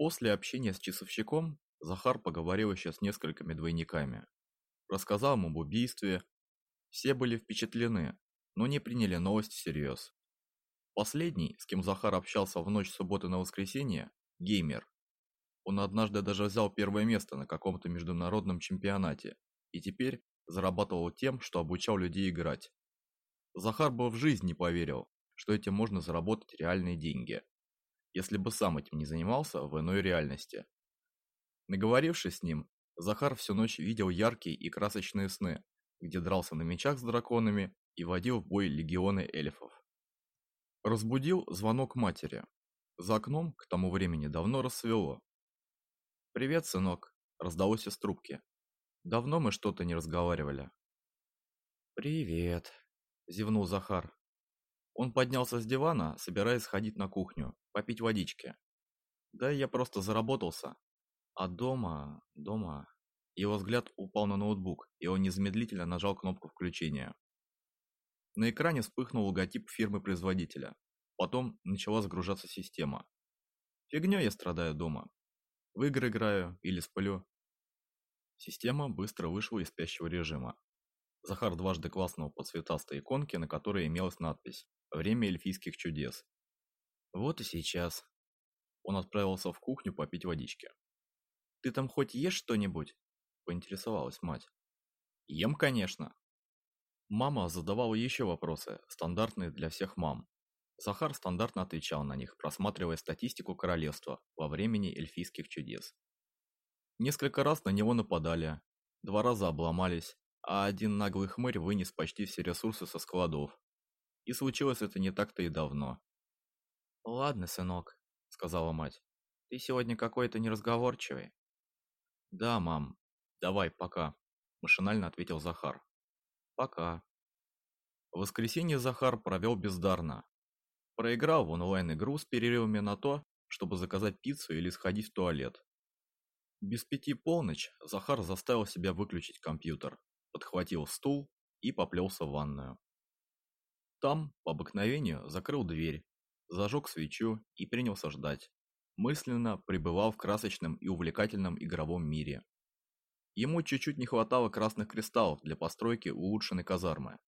После общения с часовщиком Захар поговорил еще с несколькими двойниками. Рассказал им об убийстве. Все были впечатлены, но не приняли новость всерьез. Последний, с кем Захар общался в ночь субботы на воскресенье, геймер. Он однажды даже взял первое место на каком-то международном чемпионате и теперь зарабатывал тем, что обучал людей играть. Захар бы в жизнь не поверил, что этим можно заработать реальные деньги, если бы сам этим не занимался в иной реальности. Наговорившись с ним, Захар всю ночь видел яркие и красочные сны, где дрался на мечах с драконами и водил в бой легионы эльфов. Разбудил звонок матери. За окном к тому времени давно рассвело. «Привет, сынок», – раздалось из трубки. «Давно мы что-то не разговаривали». «Привет», – зевнул Захар. Он поднялся с дивана, собираясь сходить на кухню, попить водички. Да я просто заработался. А дома, дома... Его взгляд упал на ноутбук, и он незамедлительно нажал кнопку включения. На экране вспыхнул логотип фирмы-производителя. Потом начала загружаться система. Фигнёй я страдаю дома. В игры играю или сплю. Система быстро вышла из спящего режима. Захар дважды класснул по цветастой иконке, на которой имелась надпись Время эльфийских чудес. Вот и сейчас. Он отправился в кухню попить водички. «Ты там хоть ешь что-нибудь?» – поинтересовалась мать. «Ем, конечно». Мама задавала еще вопросы, стандартные для всех мам. Захар стандартно отвечал на них, просматривая статистику королевства во времени эльфийских чудес. Несколько раз на него нападали, два раза обломались, а один наглый хмырь вынес почти все ресурсы со складов, и случилось это не так-то и давно. «Ладно, сынок», — сказала мать. «Ты сегодня какой-то неразговорчивый». «Да, мам. Давай, пока», — машинально ответил Захар. «Пока». В воскресенье Захар провел бездарно. Проиграл в онлайн-игру с перерывами на то, чтобы заказать пиццу или сходить в туалет. Без пяти полночь Захар заставил себя выключить компьютер, подхватил стул и поплелся в ванную. Там, по обыкновению, закрыл дверь, зажег свечу и принялся ждать. Мысленно пребывал в красочном и увлекательном игровом мире. Ему чуть-чуть не хватало красных кристаллов для постройки улучшенной казармы.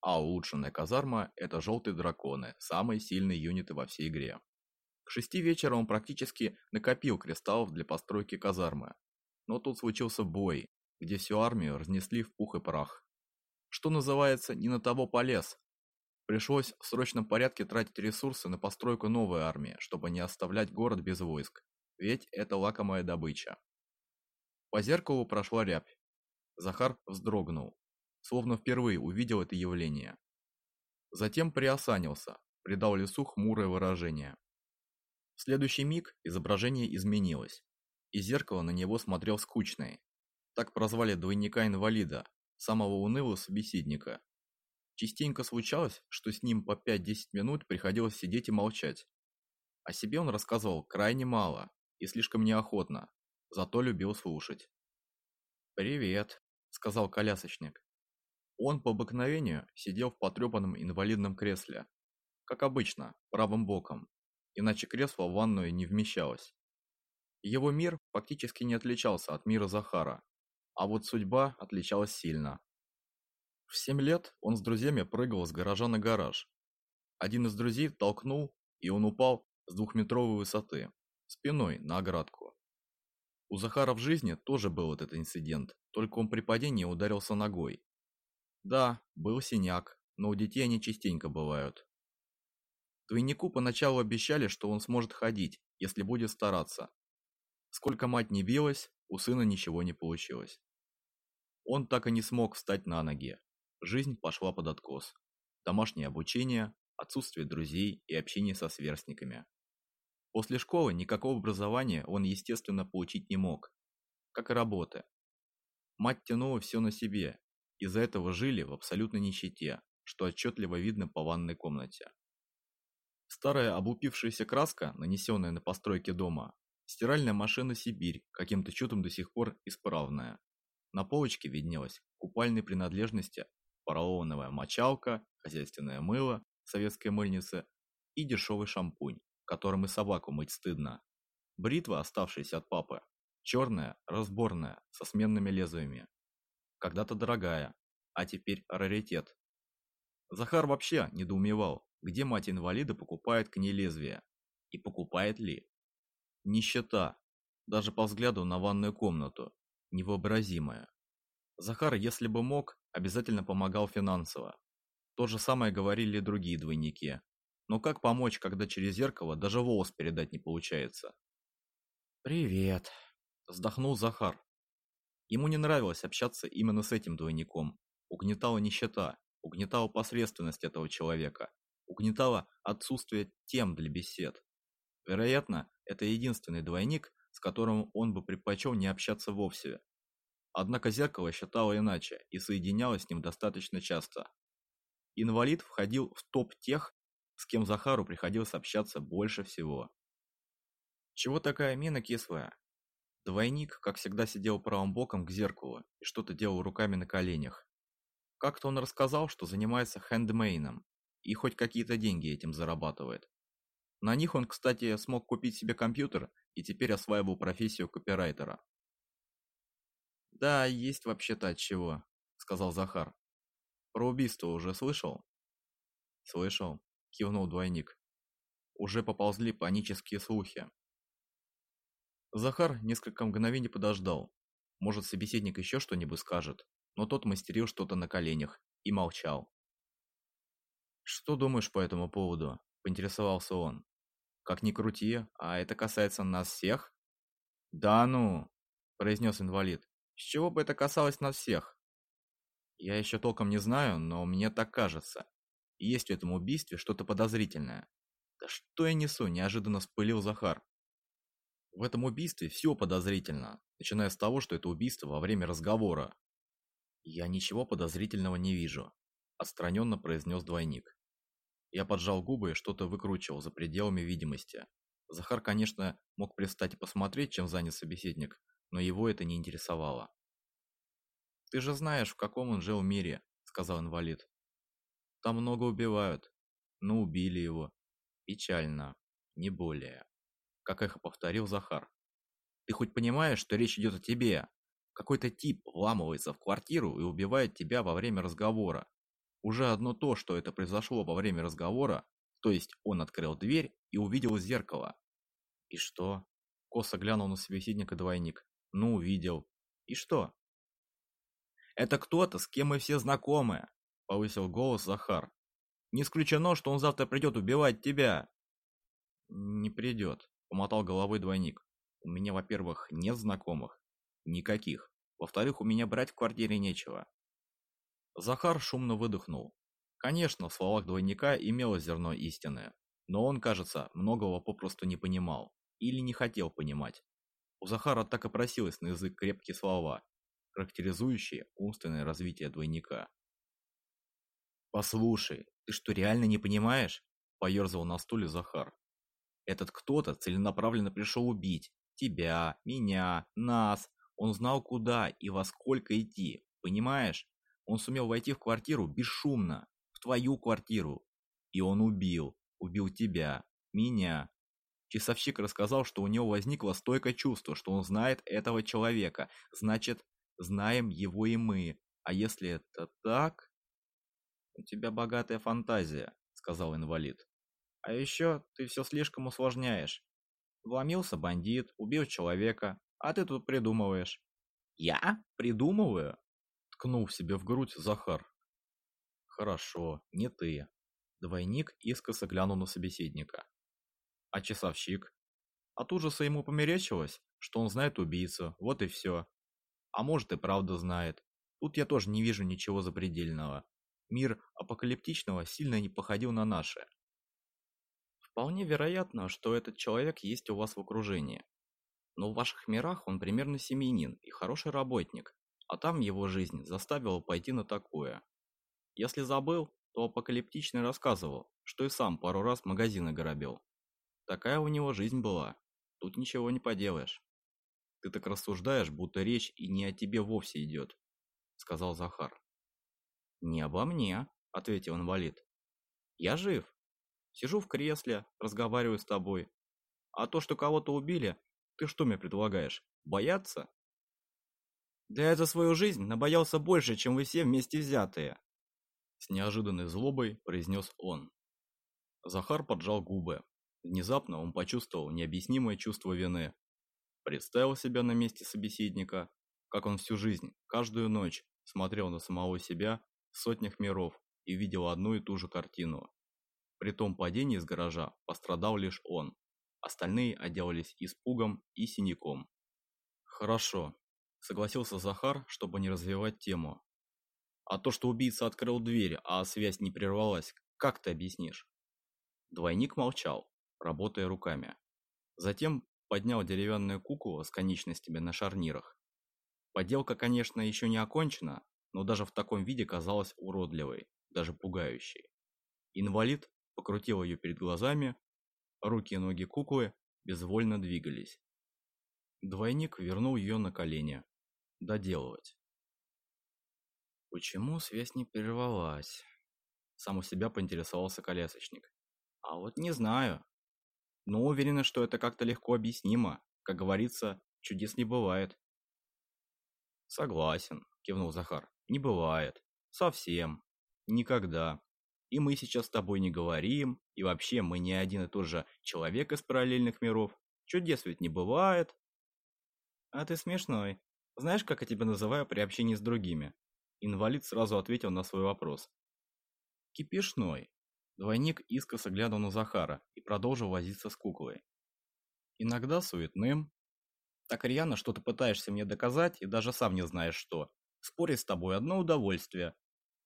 А улучшенная казарма – это желтые драконы, самые сильные юниты во всей игре. К шести вечера он практически накопил кристаллов для постройки казармы. Но тут случился бой, где всю армию разнесли в пух и прах. Что называется, не на того полез, Пришлось в срочном порядке тратить ресурсы на постройку новой армии, чтобы не оставлять город без войск, ведь это лакомая добыча. По зеркалу прошла рябь. Захар вздрогнул, словно впервые увидел это явление. Затем приосанился, придал лицу хмурое выражение. В следующий миг изображение изменилось, и зеркало на него смотрел скучный. Так прозвали двойника-инвалида, самого унылого собеседника, Частенько случалось, что с ним по 5-10 минут приходилось сидеть и молчать. О себе он рассказывал крайне мало и слишком неохотно, зато любил слушать. «Привет», — сказал колясочник. Он по обыкновению сидел в потрепанном инвалидном кресле, как обычно, правым боком, иначе кресло в ванную не вмещалось. Его мир фактически не отличался от мира Захара, а вот судьба отличалась сильно. В семь лет он с друзьями прыгал с гаража на гараж. Один из друзей толкнул, и он упал с двухметровой высоты, спиной на оградку. У Захара в жизни тоже был этот инцидент, только он при падении ударился ногой. Да, был синяк, но у детей они частенько бывают. Двойнику поначалу обещали, что он сможет ходить, если будет стараться. Сколько мать не билась, у сына ничего не получилось. Он так и не смог встать на ноги, Жизнь пошла под откос. Домашнее обучение, отсутствие друзей и общение со сверстниками. После школы никакого образования он, естественно, получить не мог, как и работы. Мать тянула все на себе, из-за этого жили в абсолютной нищете, что отчетливо видно по ванной комнате. Старая облупившаяся краска, нанесенная на постройке дома, стиральная машина «Сибирь», каким-то чудом до сих пор исправная. На полочке виднелась купальной принадлежности поролоновая мочалка, хозяйственное мыло, советская мыльница и дешевый шампунь, которым и собаку мыть стыдно. Бритва, оставшаяся от папы. Черная, разборная, со сменными лезвиями. Когда-то дорогая, а теперь раритет. Захар вообще недоумевал, где мать инвалида покупает к ней лезвие. И покупает ли? Нищета. Даже по взгляду на ванную комнату. Невообразимая. Захар, если бы мог, обязательно помогал финансово. То же самое говорили другие двойники. Но как помочь, когда через зеркало даже волос передать не получается? «Привет», – вздохнул Захар. Ему не нравилось общаться именно с этим двойником. Угнетала нищета, угнетала посредственность этого человека, угнетало отсутствие тем для бесед. Вероятно, это единственный двойник, с которым он бы предпочел не общаться вовсе. Однако зеркало считало иначе и соединялось с ним достаточно часто. Инвалид входил в топ тех, с кем Захару приходилось общаться больше всего. «Чего такая мина кислая?» Двойник, как всегда, сидел правым боком к зеркалу и что-то делал руками на коленях. Как-то он рассказал, что занимается хендмейном и хоть какие-то деньги этим зарабатывает. На них он, кстати, смог купить себе компьютер и теперь осваивал профессию копирайтера. «Да, есть вообще-то от чего», — сказал Захар. «Про убийство уже слышал?» «Слышал», — кивнул двойник. «Уже поползли панические слухи». Захар несколько мгновений подождал. Может, собеседник еще что-нибудь скажет, но тот мастерил что-то на коленях и молчал. «Что думаешь по этому поводу?» – поинтересовался он. «Как ни крути, а это касается нас всех?» «Да ну!» – произнес инвалид. «С чего бы это касалось нас всех?» «Я еще толком не знаю, но мне так кажется. Есть в этом убийстве что-то подозрительное». «Да что я несу?» – неожиданно вспылил Захар. В этом убийстве все подозрительно, начиная с того, что это убийство во время разговора. «Я ничего подозрительного не вижу», – отстраненно произнес двойник. Я поджал губы и что-то выкручивал за пределами видимости. Захар, конечно, мог пристать и посмотреть, чем занят собеседник, но его это не интересовало. «Ты же знаешь, в каком он жил мире», — сказал инвалид. «Там много убивают. Ну, убили его. Печально. Не более». Как эхо повторил Захар. «Ты хоть понимаешь, что речь идет о тебе? Какой-то тип вламывается в квартиру и убивает тебя во время разговора. Уже одно то, что это произошло во время разговора, то есть он открыл дверь и увидел зеркало. И что? Косо глянул на собеседника двойник. Ну, увидел. И что? Это кто-то, с кем мы все знакомы, повысил голос Захар. Не исключено, что он завтра придет убивать тебя. Не придет, помотал головой двойник. У меня, во-первых, нет знакомых. Никаких. Во-вторых, у меня брать в квартире нечего. Захар шумно выдохнул. Конечно, в словах двойника имелось зерно истины, но он, кажется, многого попросту не понимал или не хотел понимать. У Захара так и просилось на язык крепкие слова, характеризующие умственное развитие двойника. «Послушай, ты что, реально не понимаешь?» – поерзал на стуле Захар. «Этот кто-то целенаправленно пришел убить. Тебя, меня, нас. Он знал, куда и во сколько идти. Понимаешь? Он сумел войти в квартиру бесшумно, в твою квартиру. И он убил. Убил тебя, меня. Часовщик рассказал, что у него возникло стойкое чувство, что он знает этого человека. Значит, знаем его и мы. А если это так... У тебя богатая фантазия, сказал инвалид. А еще ты все слишком усложняешь. Вломился бандит, убил человека, а ты тут придумываешь. Я? Придумываю? ткнул себе в грудь Захар. Хорошо, не ты. Двойник искоса глянул на собеседника. А часовщик? От ужаса ему померещилось, что он знает убийцу, вот и все. А может и правда знает. Тут я тоже не вижу ничего запредельного. Мир апокалиптичного сильно не походил на наши. Вполне вероятно, что этот человек есть у вас в окружении. Но в ваших мирах он примерно семьянин и хороший работник, а там его жизнь заставила пойти на такое. Если забыл, то апокалиптичный рассказывал, что и сам пару раз магазины грабил. Такая у него жизнь была, тут ничего не поделаешь. Ты так рассуждаешь, будто речь и не о тебе вовсе идет, сказал Захар. Не обо мне, ответил инвалид. Я жив. Сижу в кресле, разговариваю с тобой. А то, что кого-то убили, Ты что мне предлагаешь? Бояться? Да я за свою жизнь набоялся больше, чем вы все вместе взятые. С неожиданной злобой произнес он. Захар поджал губы. Внезапно он почувствовал необъяснимое чувство вины. Представил себя на месте собеседника, как он всю жизнь, каждую ночь смотрел на самого себя в сотнях миров и видел одну и ту же картину. При том падении из гаража пострадал лишь он, остальные отделались испугом и синяком. «Хорошо», – согласился Захар, чтобы не развивать тему. «А то, что убийца открыл дверь, а связь не прервалась, как ты объяснишь?» Двойник молчал, работая руками. Затем поднял деревянную куклу с конечностями на шарнирах. Поделка, конечно, еще не окончена, но даже в таком виде казалась уродливой, даже пугающей. Инвалид покрутил ее перед глазами, руки и ноги куклы безвольно двигались. Двойник вернул ее на колени. Доделывать. Почему связь не прервалась? Сам у себя поинтересовался колясочник. А вот не знаю. Но уверена, что это как-то легко объяснимо. Как говорится, чудес не бывает. Согласен, кивнул Захар. Не бывает. Совсем. Никогда. И мы сейчас с тобой не говорим, и вообще мы не один и тот же человек из параллельных миров. Чудес ведь не бывает. А ты смешной. Знаешь, как я тебя называю при общении с другими? Инвалид сразу ответил на свой вопрос. Кипишной. Двойник искоса глянул на Захара и продолжил возиться с куклой. Иногда суетным, так рьяно, что ты пытаешься мне доказать и даже сам не знаешь что. Спорить с тобой одно удовольствие.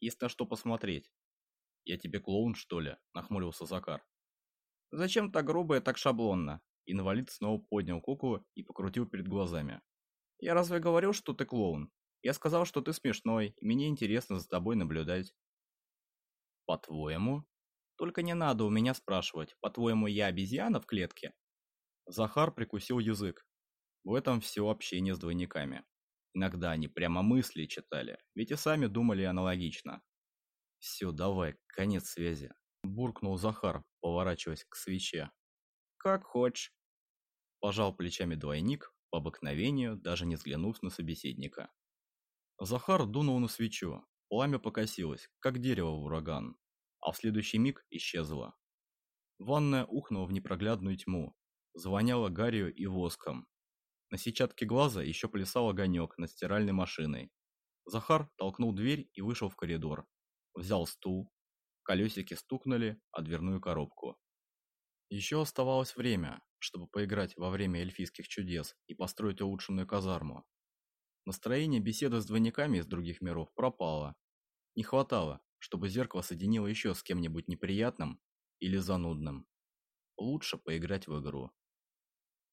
Есть на что посмотреть. Я тебе клоун, что ли? Нахмурился Закар. Зачем так грубо и так шаблонно? Инвалид снова поднял куклу и покрутил перед глазами. Я разве говорил, что ты клоун? Я сказал, что ты смешной, и мне интересно за тобой наблюдать. По-твоему? Только не надо у меня спрашивать, по-твоему, я обезьяна в клетке? Захар прикусил язык, в этом все общение с двойниками. Иногда они прямо мысли читали, ведь и сами думали аналогично. «Все, давай, конец связи», – буркнул Захар, поворачиваясь к свече. «Как хочешь», – пожал плечами двойник, по обыкновению даже не взглянув на собеседника. Захар дунул на свечу, пламя покосилось, как дерево в ураган, а в следующий миг исчезло. Ванная ухнула в непроглядную тьму, звоняла гарью и воском, на сетчатке глаза еще плясал огонек над стиральной машиной. Захар толкнул дверь и вышел в коридор. Взял стул. Колесики стукнули о дверную коробку. Еще оставалось время, чтобы поиграть во время эльфийских чудес и построить улучшенную казарму. Настроение беседы с двойниками из других миров пропало. Не хватало, чтобы зеркало соединило еще с кем-нибудь неприятным или занудным. Лучше поиграть в игру.